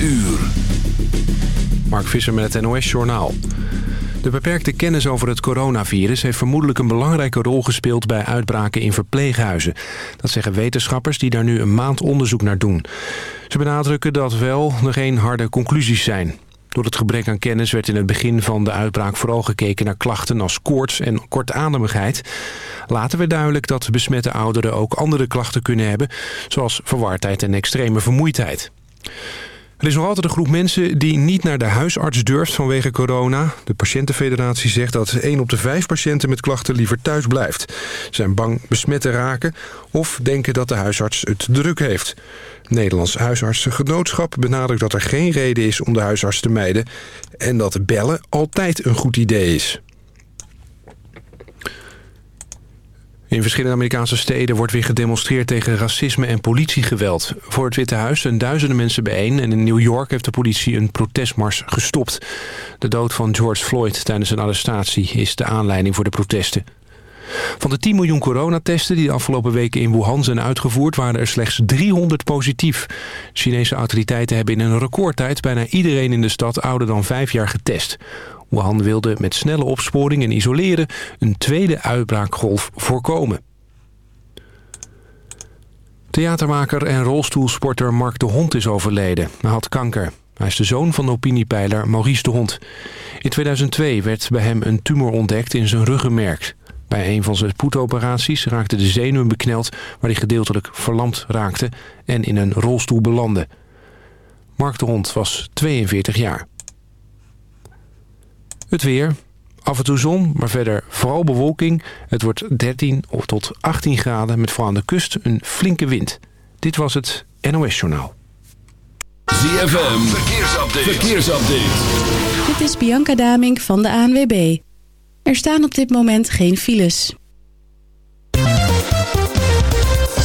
uur. Mark Visser met het NOS Journaal. De beperkte kennis over het coronavirus heeft vermoedelijk een belangrijke rol gespeeld bij uitbraken in verpleeghuizen. Dat zeggen wetenschappers die daar nu een maand onderzoek naar doen. Ze benadrukken dat wel er geen harde conclusies zijn. Door het gebrek aan kennis werd in het begin van de uitbraak vooral gekeken naar klachten als koorts en kortademigheid. Later werd duidelijk dat besmette ouderen ook andere klachten kunnen hebben, zoals verwardheid en extreme vermoeidheid. Er is nog altijd een groep mensen die niet naar de huisarts durft vanwege corona. De patiëntenfederatie zegt dat 1 op de 5 patiënten met klachten liever thuis blijft. Zijn bang besmet te raken of denken dat de huisarts het druk heeft. Nederlands Huisartsengenootschap benadrukt dat er geen reden is om de huisarts te mijden... en dat bellen altijd een goed idee is. In verschillende Amerikaanse steden wordt weer gedemonstreerd tegen racisme en politiegeweld. Voor het Witte Huis zijn duizenden mensen bijeen en in New York heeft de politie een protestmars gestopt. De dood van George Floyd tijdens een arrestatie is de aanleiding voor de protesten. Van de 10 miljoen coronatesten die de afgelopen weken in Wuhan zijn uitgevoerd... waren er slechts 300 positief. Chinese autoriteiten hebben in een recordtijd... bijna iedereen in de stad ouder dan 5 jaar getest. Wuhan wilde met snelle opsporing en isoleren... een tweede uitbraakgolf voorkomen. Theatermaker en rolstoelsporter Mark de Hond is overleden. Hij had kanker. Hij is de zoon van opiniepeiler Maurice de Hond. In 2002 werd bij hem een tumor ontdekt in zijn ruggenmerk. Bij een van zijn spoedoperaties raakte de zenuwen bekneld... waar hij gedeeltelijk verlamd raakte en in een rolstoel belandde. Mark de Hond was 42 jaar. Het weer. Af en toe zon, maar verder vooral bewolking. Het wordt 13 tot 18 graden met vooral aan de kust een flinke wind. Dit was het NOS Journaal. ZFM, verkeersupdate. verkeersupdate. Dit is Bianca Damink van de ANWB. Er staan op dit moment geen files.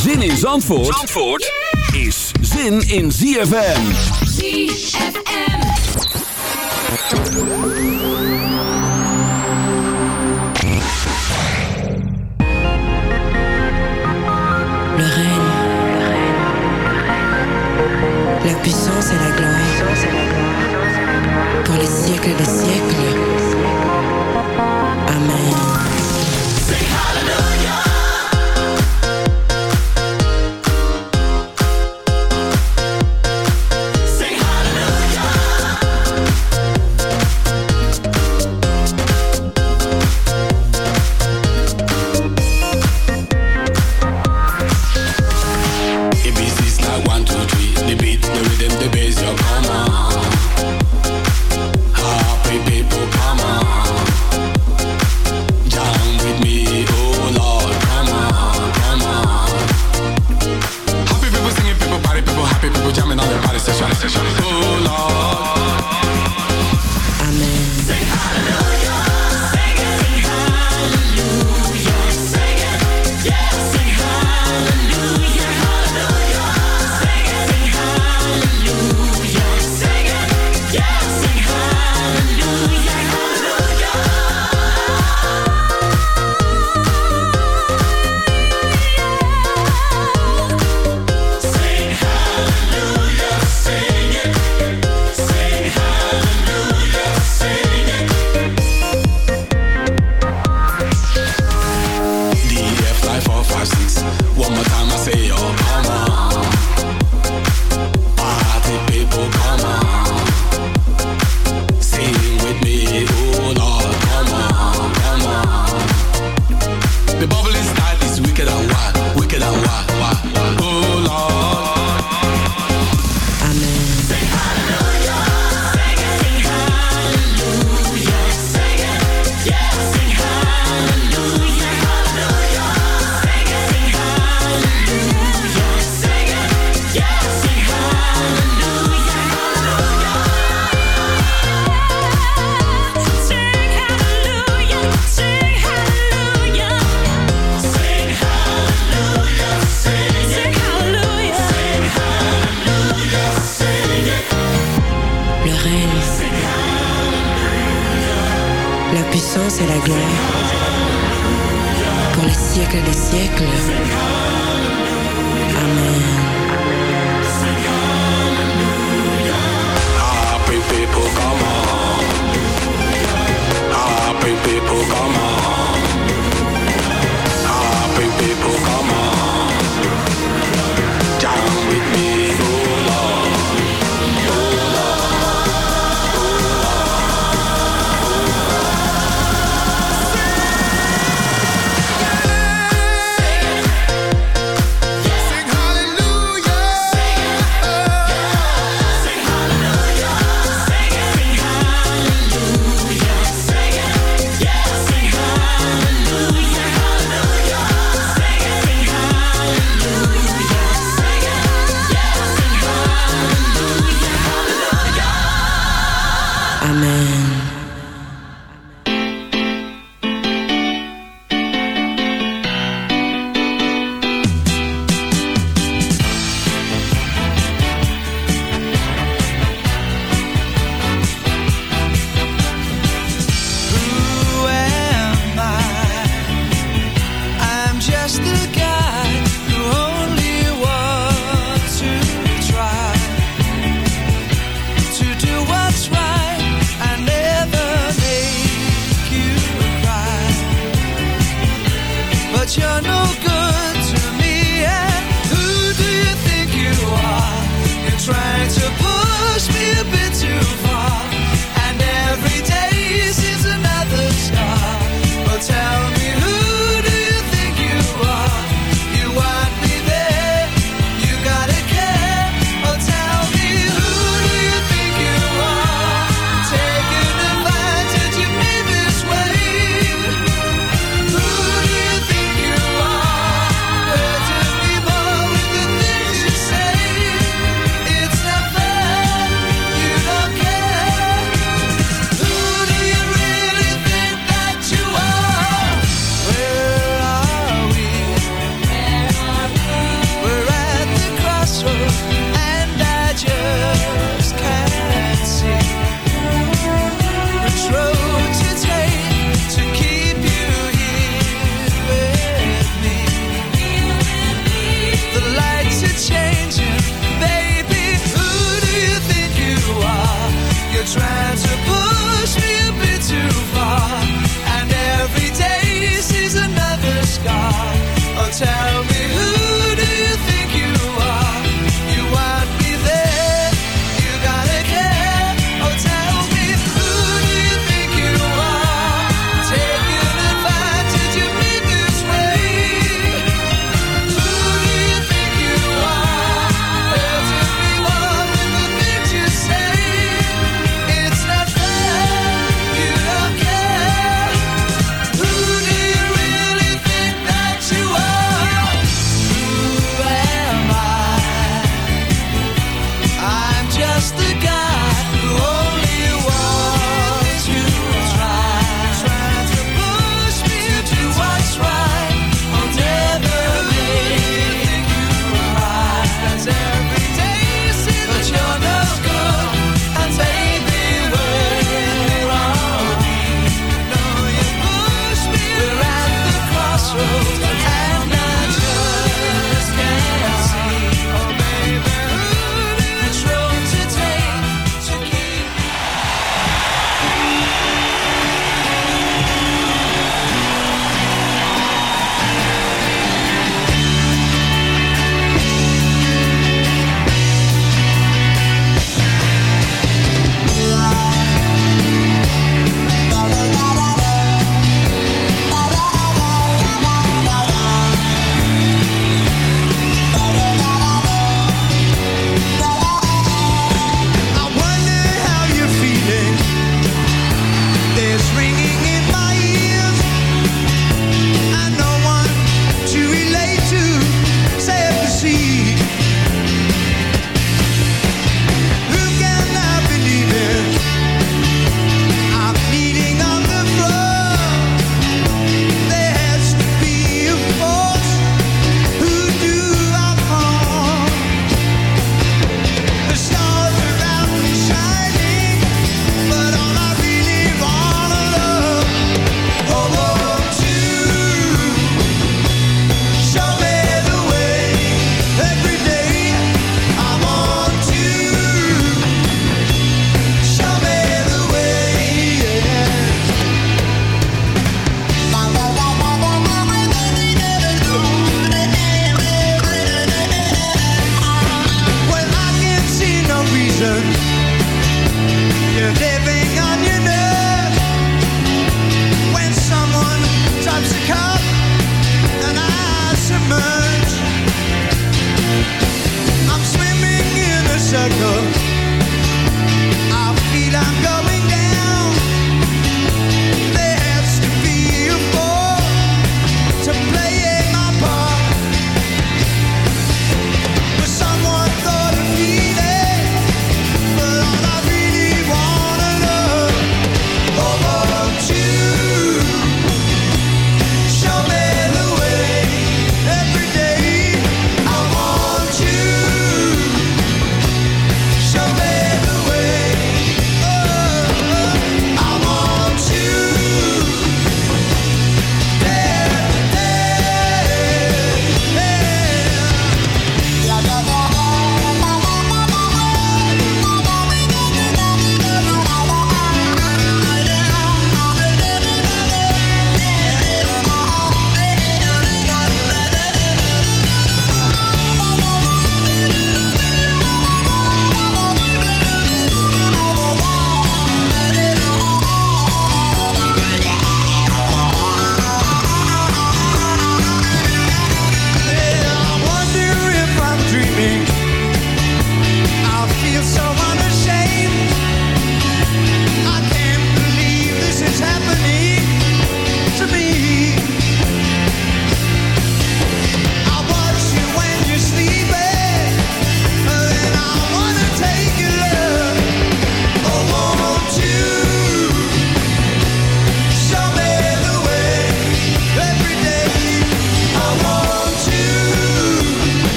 Zin in Zandvoort, Zandvoort is zin in ZFM. ZFM. Le règne, la puissance et la gloire pour les siècles des siècles. the gas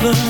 problem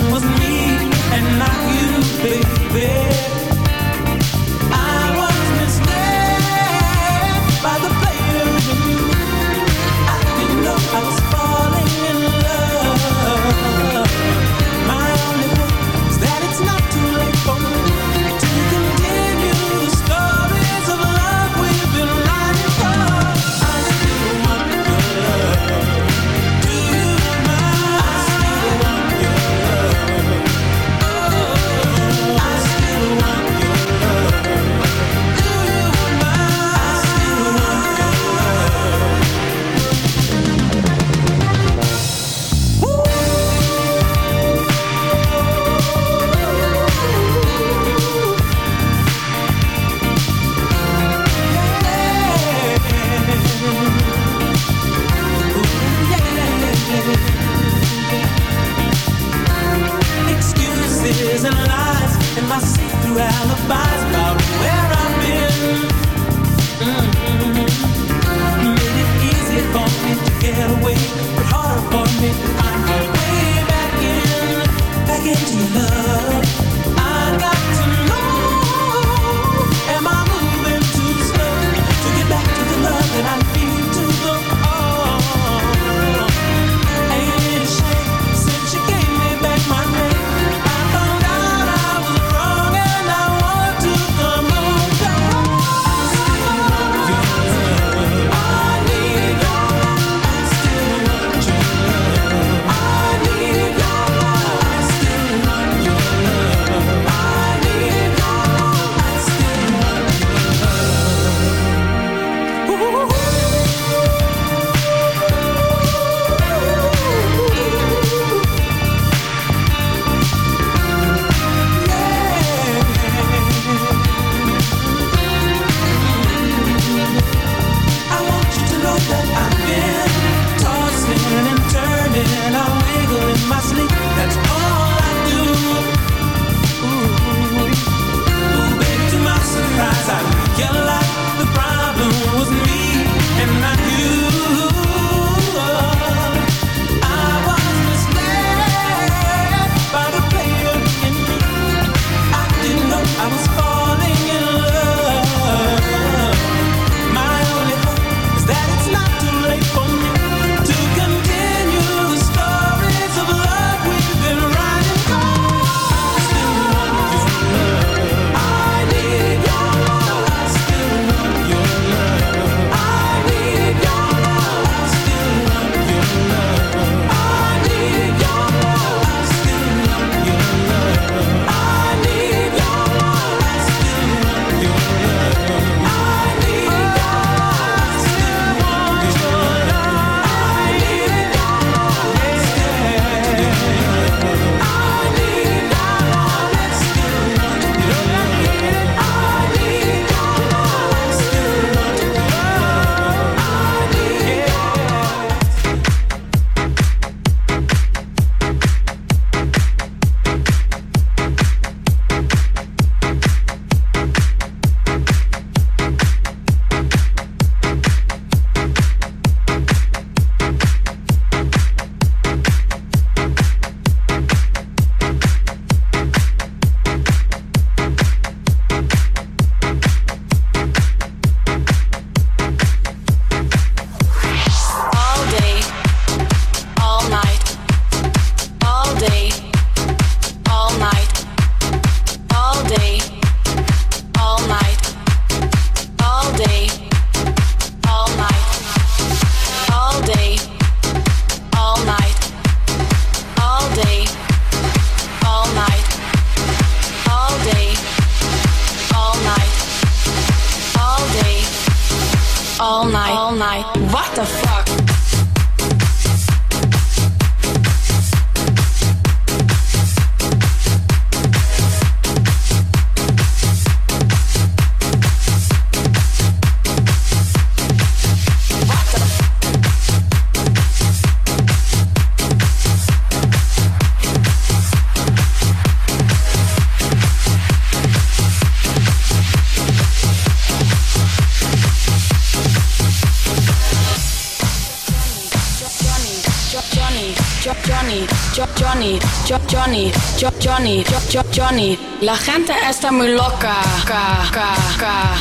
La gente está muy loca. Ka, ka, ka,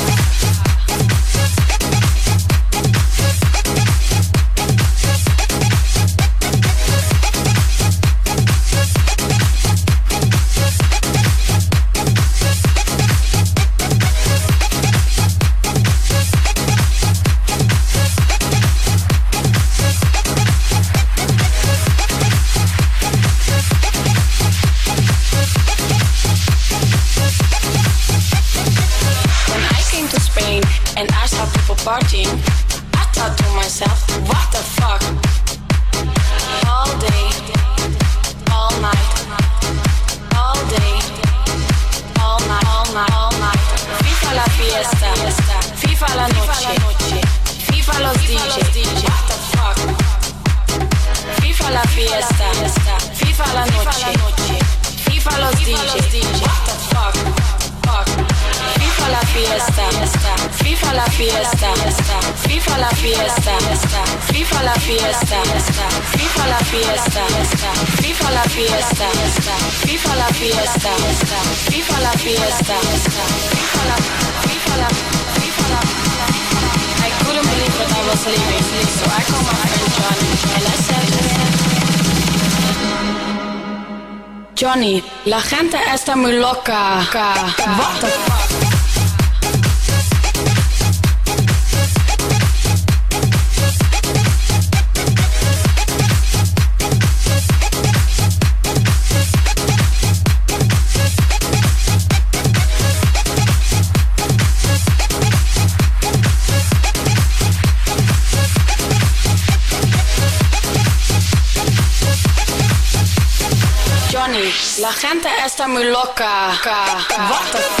Gente, está muy loca. essa muloca. What the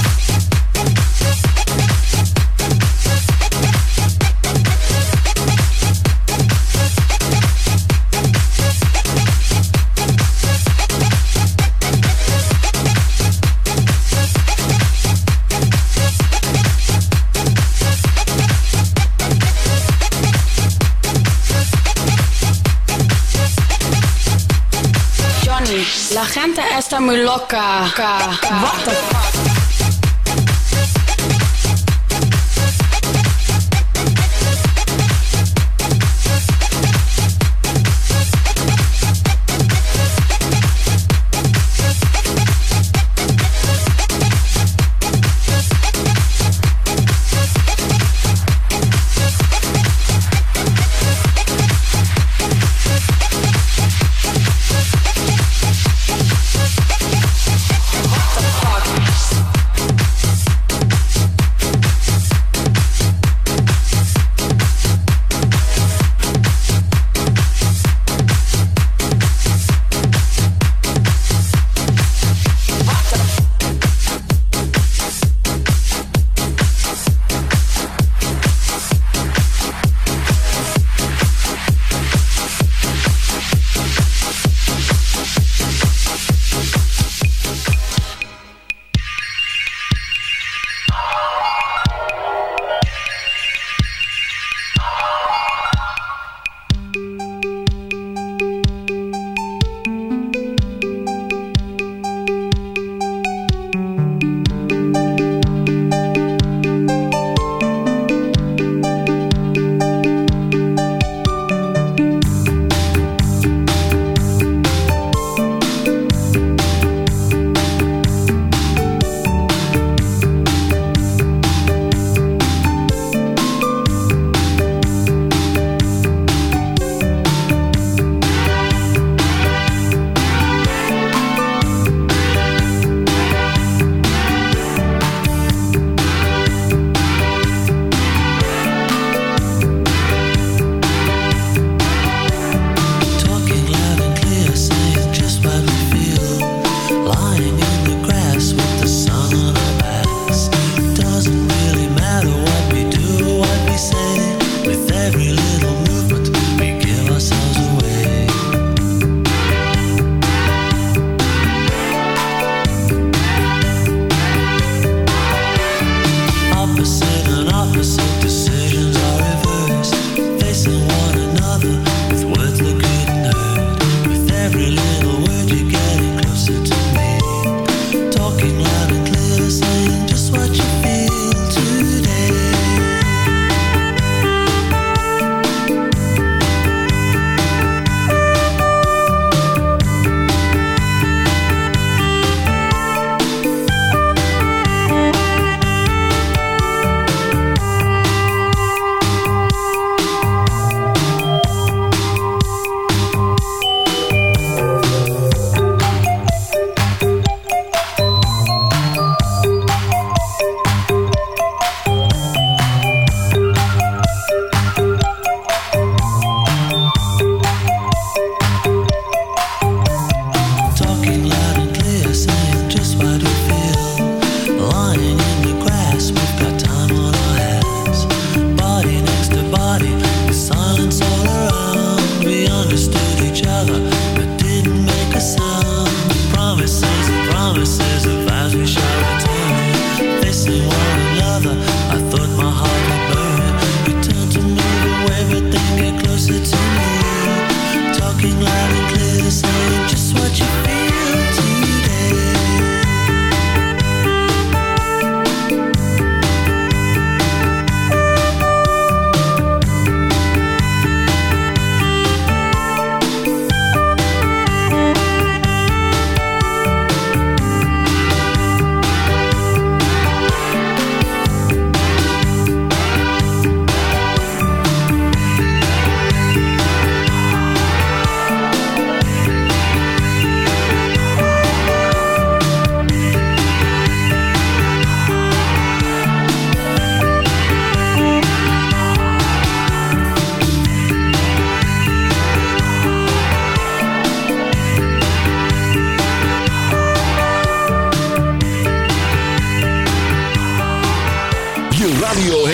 Costa muy loca. What the fuck?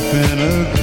happen again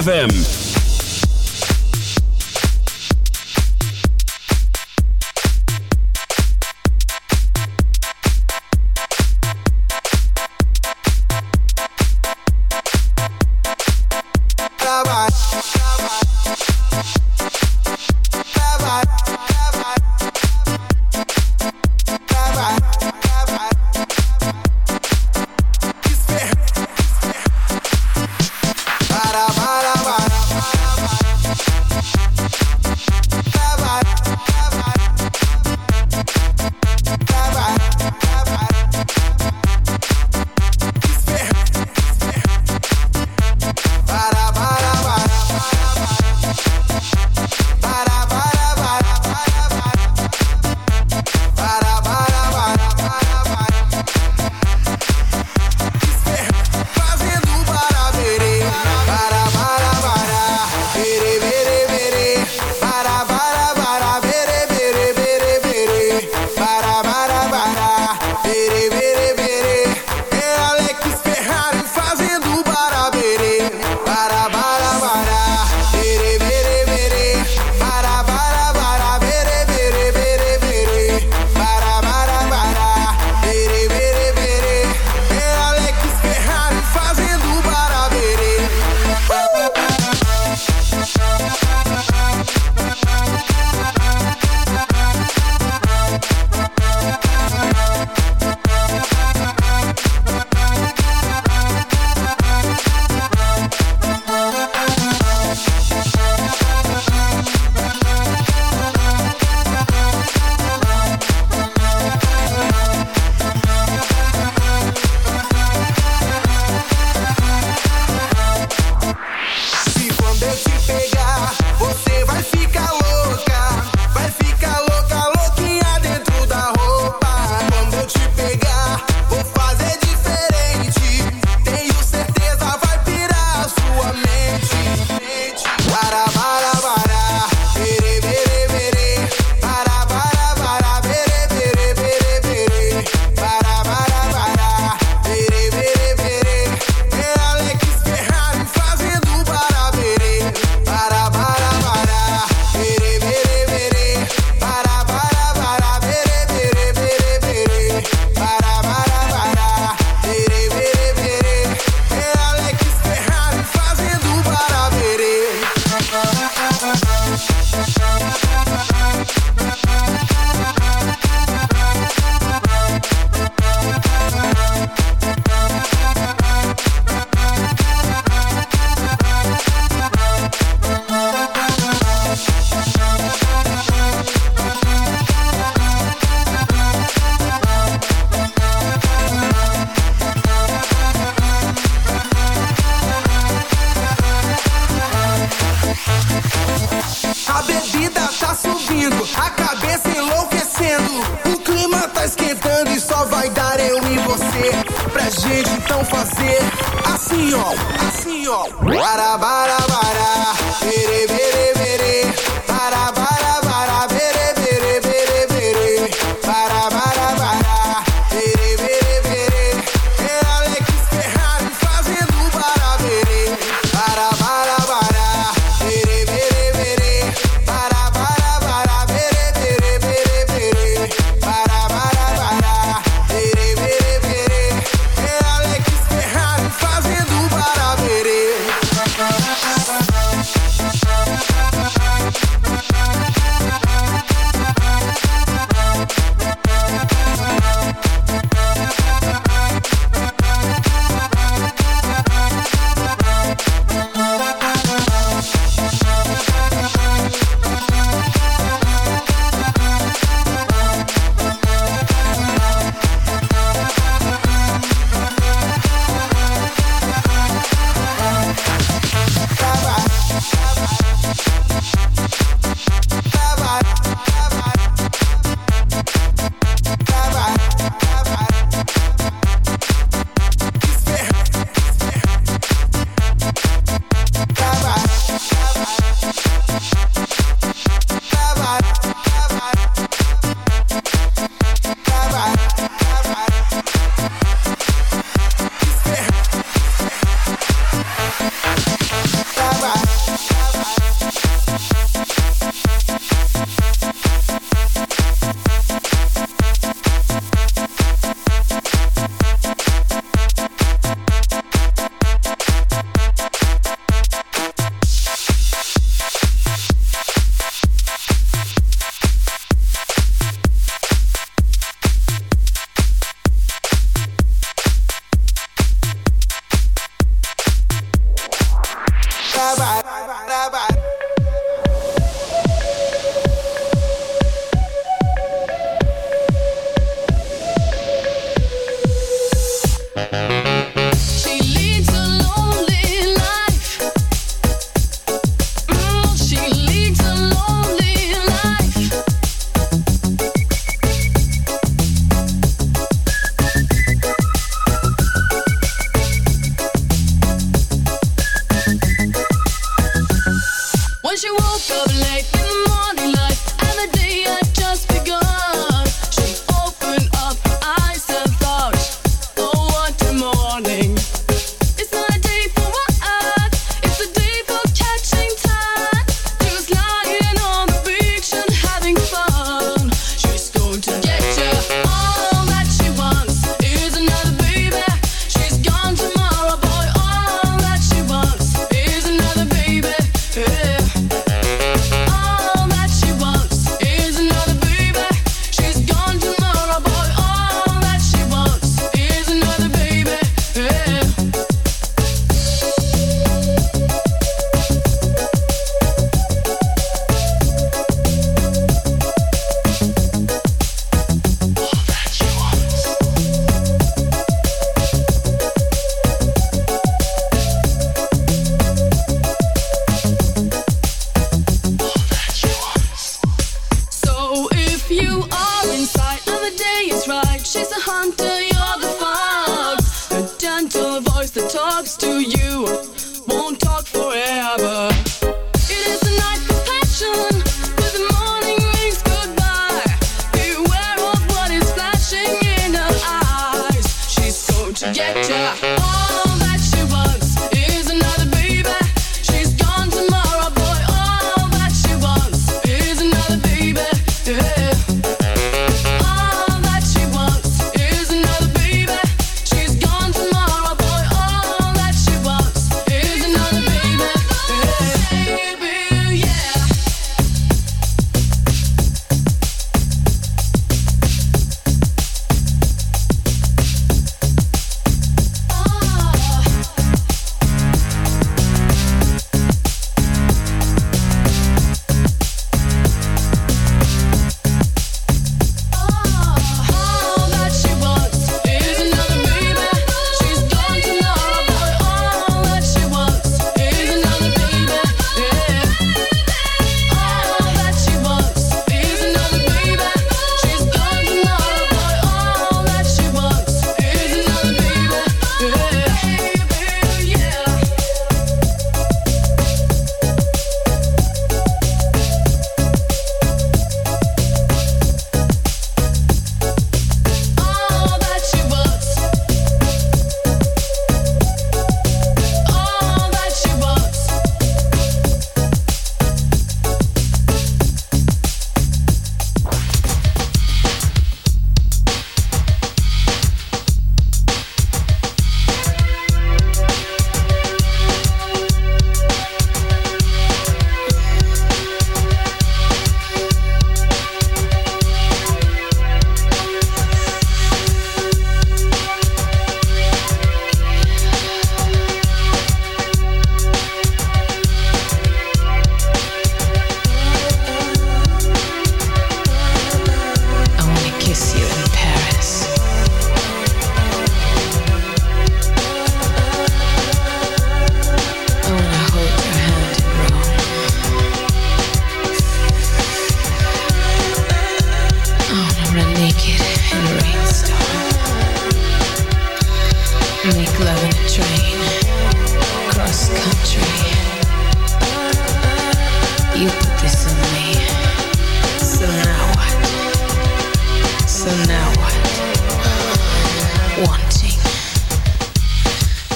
ZFM.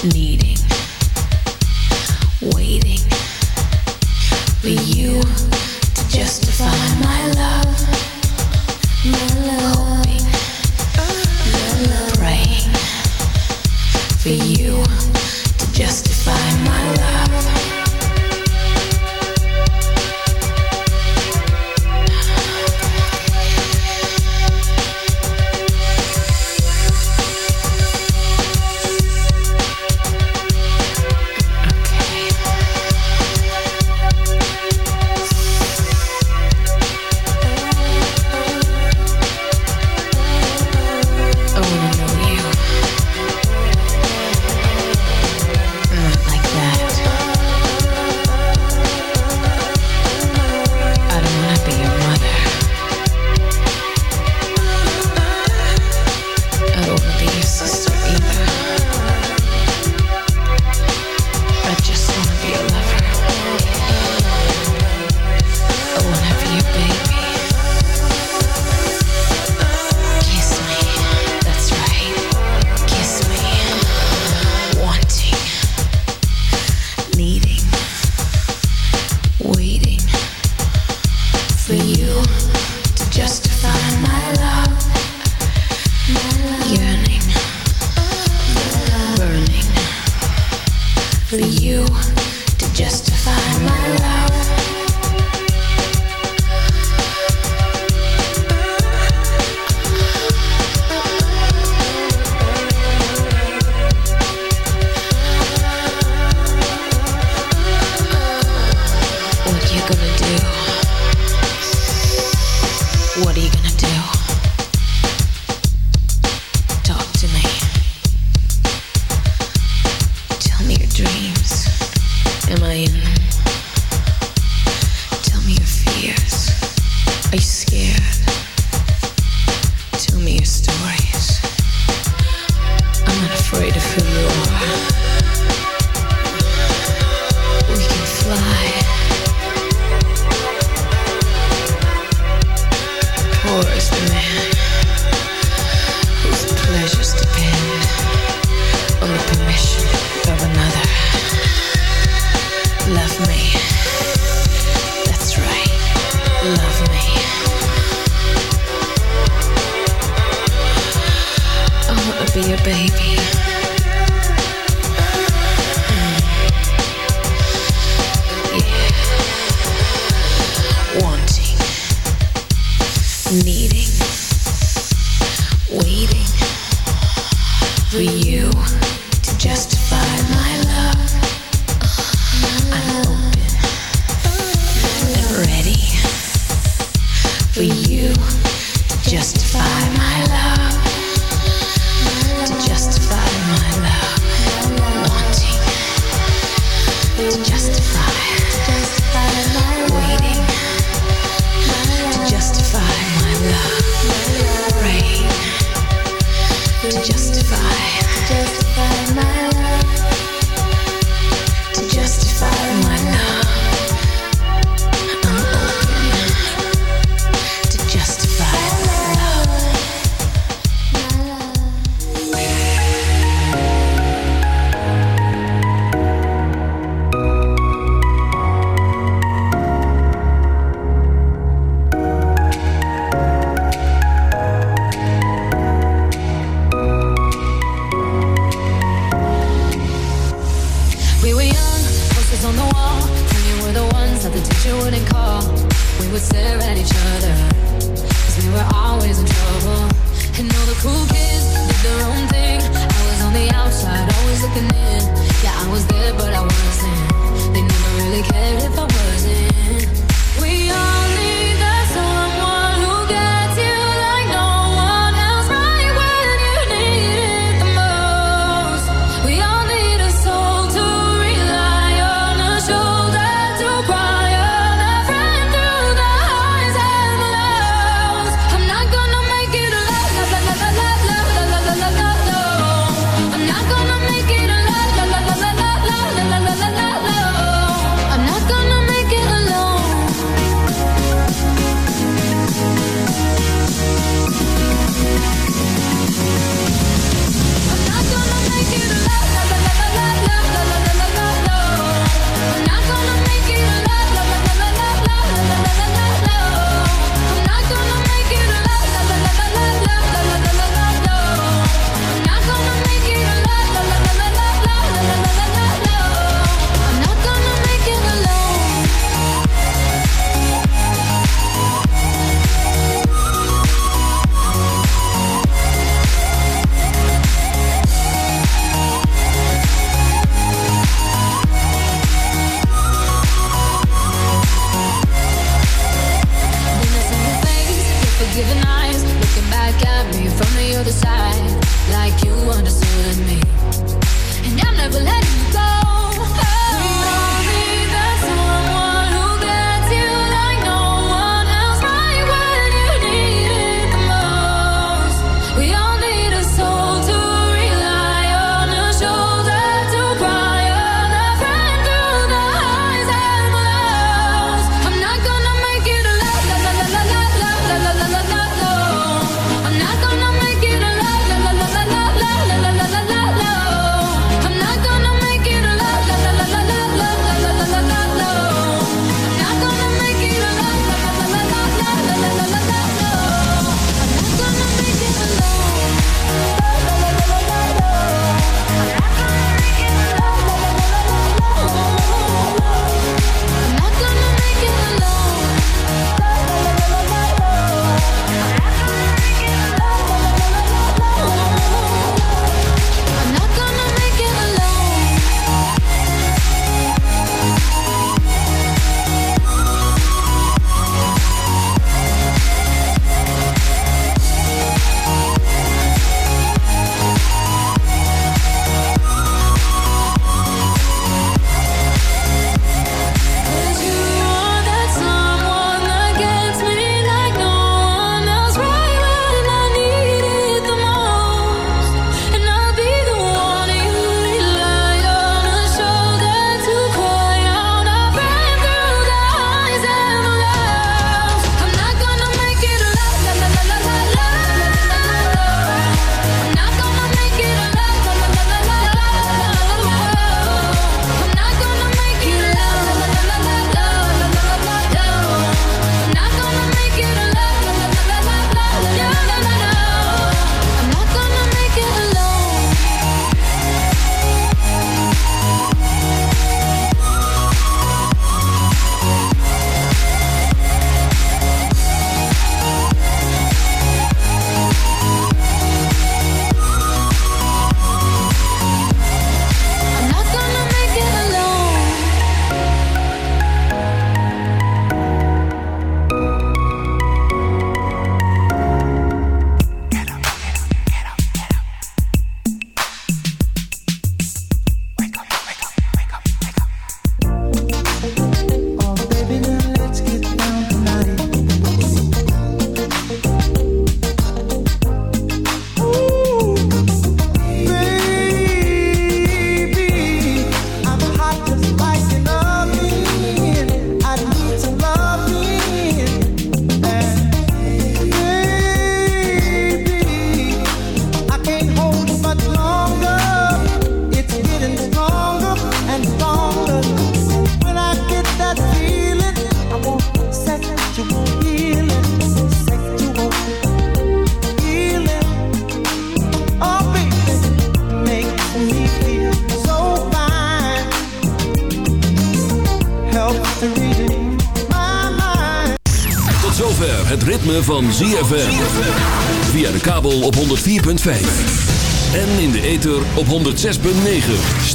needing. What are you side, like you understood me, and I'm never